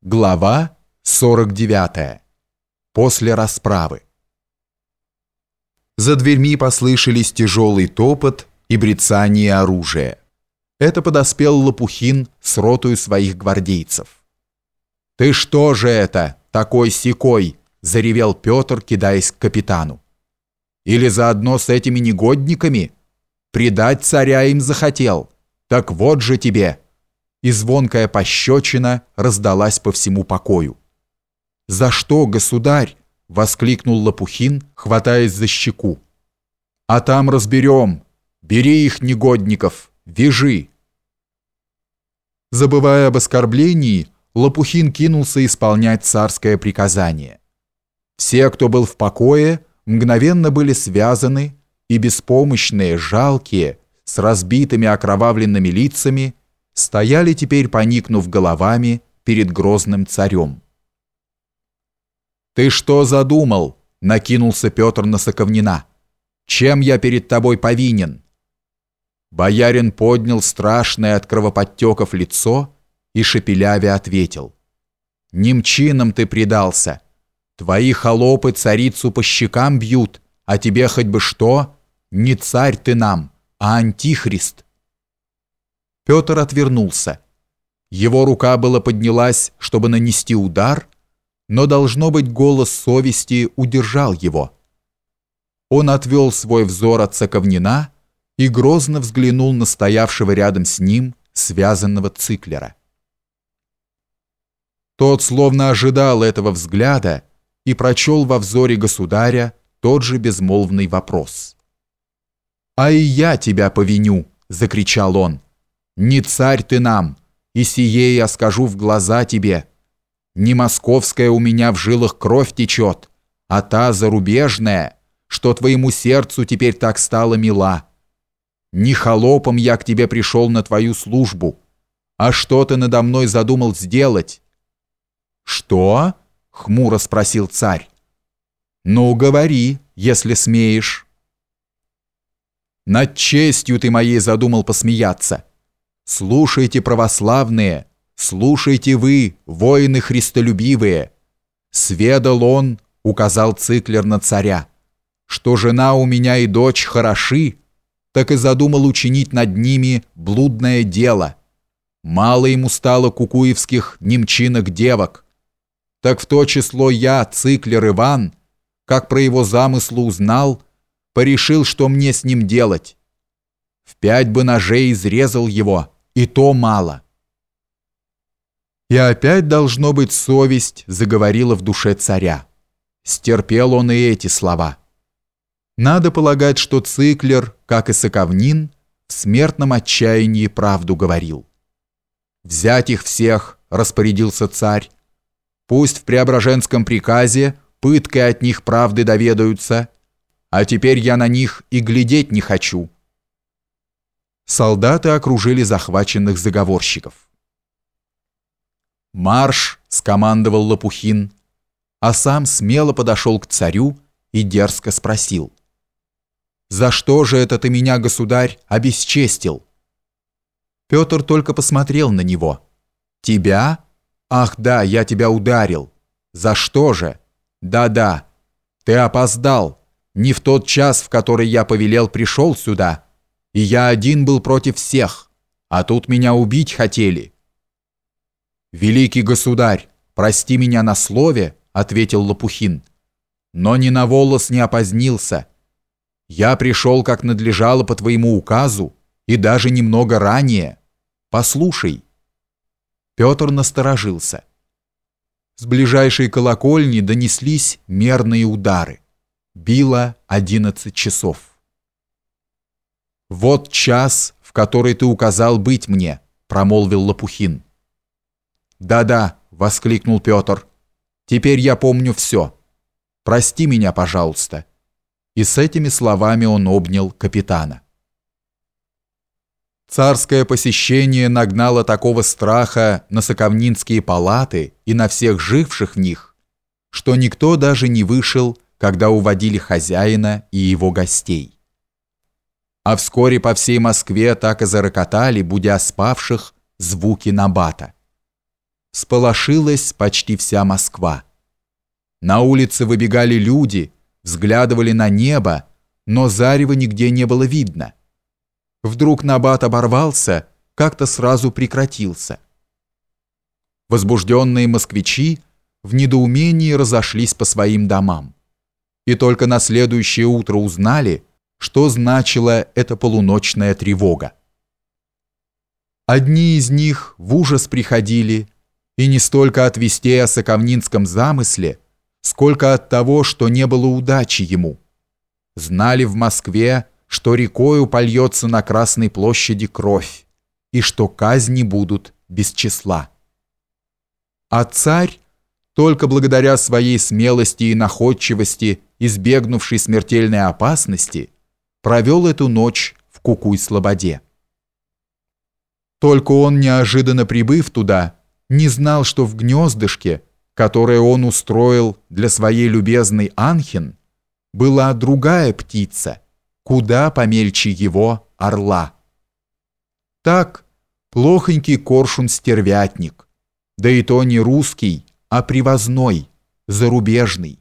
Глава 49. После расправы. За дверьми послышались тяжелый топот и брецание оружия. Это подоспел Лопухин с ротою своих гвардейцев. «Ты что же это, такой секой?» – заревел Петр, кидаясь к капитану. «Или заодно с этими негодниками? Предать царя им захотел? Так вот же тебе!» И звонкая пощечина раздалась по всему покою. «За что, государь?» — воскликнул Лопухин, хватаясь за щеку. «А там разберем. Бери их, негодников, вяжи!» Забывая об оскорблении, Лопухин кинулся исполнять царское приказание. Все, кто был в покое, мгновенно были связаны, и беспомощные, жалкие, с разбитыми окровавленными лицами, стояли теперь, поникнув головами перед грозным царем. «Ты что задумал?» — накинулся Петр на Соковнина. «Чем я перед тобой повинен?» Боярин поднял страшное от кровоподтеков лицо и шепеляве ответил. «Немчинам ты предался. Твои холопы царицу по щекам бьют, а тебе хоть бы что? Не царь ты нам, а антихрист». Петр отвернулся. Его рука была поднялась, чтобы нанести удар, но, должно быть, голос совести удержал его. Он отвел свой взор от Соковнина и грозно взглянул на стоявшего рядом с ним связанного циклера. Тот словно ожидал этого взгляда и прочел во взоре государя тот же безмолвный вопрос. «А и я тебя повиню!» — закричал он. Не царь ты нам, и сие я скажу в глаза тебе. Не московская у меня в жилах кровь течет, а та зарубежная, что твоему сердцу теперь так стала мила. Не холопом я к тебе пришел на твою службу, а что ты надо мной задумал сделать?» «Что?» — хмуро спросил царь. «Ну, говори, если смеешь». «Над честью ты моей задумал посмеяться. Слушайте, православные, слушайте вы, воины христолюбивые. Сведал он, указал циклер на царя, что жена у меня и дочь хороши, так и задумал учинить над ними блудное дело. Мало ему стало кукуевских немчинок девок. Так в то число я, циклер Иван, как про его замыслы узнал, порешил, что мне с ним делать. В пять бы ножей изрезал его, и то мало. И опять, должно быть, совесть заговорила в душе царя. Стерпел он и эти слова. Надо полагать, что Циклер, как и Соковнин, в смертном отчаянии правду говорил. «Взять их всех», — распорядился царь. «Пусть в Преображенском приказе пыткой от них правды доведаются, а теперь я на них и глядеть не хочу» солдаты окружили захваченных заговорщиков. «Марш!» — скомандовал Лопухин, а сам смело подошел к царю и дерзко спросил. «За что же это ты меня, государь, обесчестил?» Петр только посмотрел на него. «Тебя? Ах да, я тебя ударил. За что же? Да-да, ты опоздал. Не в тот час, в который я повелел, пришел сюда» и я один был против всех, а тут меня убить хотели». «Великий государь, прости меня на слове», — ответил Лопухин, «но ни на волос не опозднился. Я пришел, как надлежало по твоему указу, и даже немного ранее. Послушай». Петр насторожился. С ближайшей колокольни донеслись мерные удары. Било одиннадцать часов. «Вот час, в который ты указал быть мне», — промолвил Лопухин. «Да-да», — воскликнул Петр. «Теперь я помню все. Прости меня, пожалуйста». И с этими словами он обнял капитана. Царское посещение нагнало такого страха на соковнинские палаты и на всех живших в них, что никто даже не вышел, когда уводили хозяина и его гостей а вскоре по всей Москве так и зарокотали, будя спавших, звуки набата. сполошилась почти вся Москва. На улице выбегали люди, взглядывали на небо, но зарева нигде не было видно. Вдруг набат оборвался, как-то сразу прекратился. Возбужденные москвичи в недоумении разошлись по своим домам. И только на следующее утро узнали, что значила эта полуночная тревога. Одни из них в ужас приходили, и не столько от вестей о Соковнинском замысле, сколько от того, что не было удачи ему. Знали в Москве, что рекою польется на Красной площади кровь, и что казни будут без числа. А царь, только благодаря своей смелости и находчивости, избегнувший смертельной опасности, провел эту ночь в Кукуй-Слободе. Только он, неожиданно прибыв туда, не знал, что в гнездышке, которое он устроил для своей любезной Анхин, была другая птица, куда помельче его орла. Так, плохонький коршун-стервятник, да и то не русский, а привозной, зарубежный.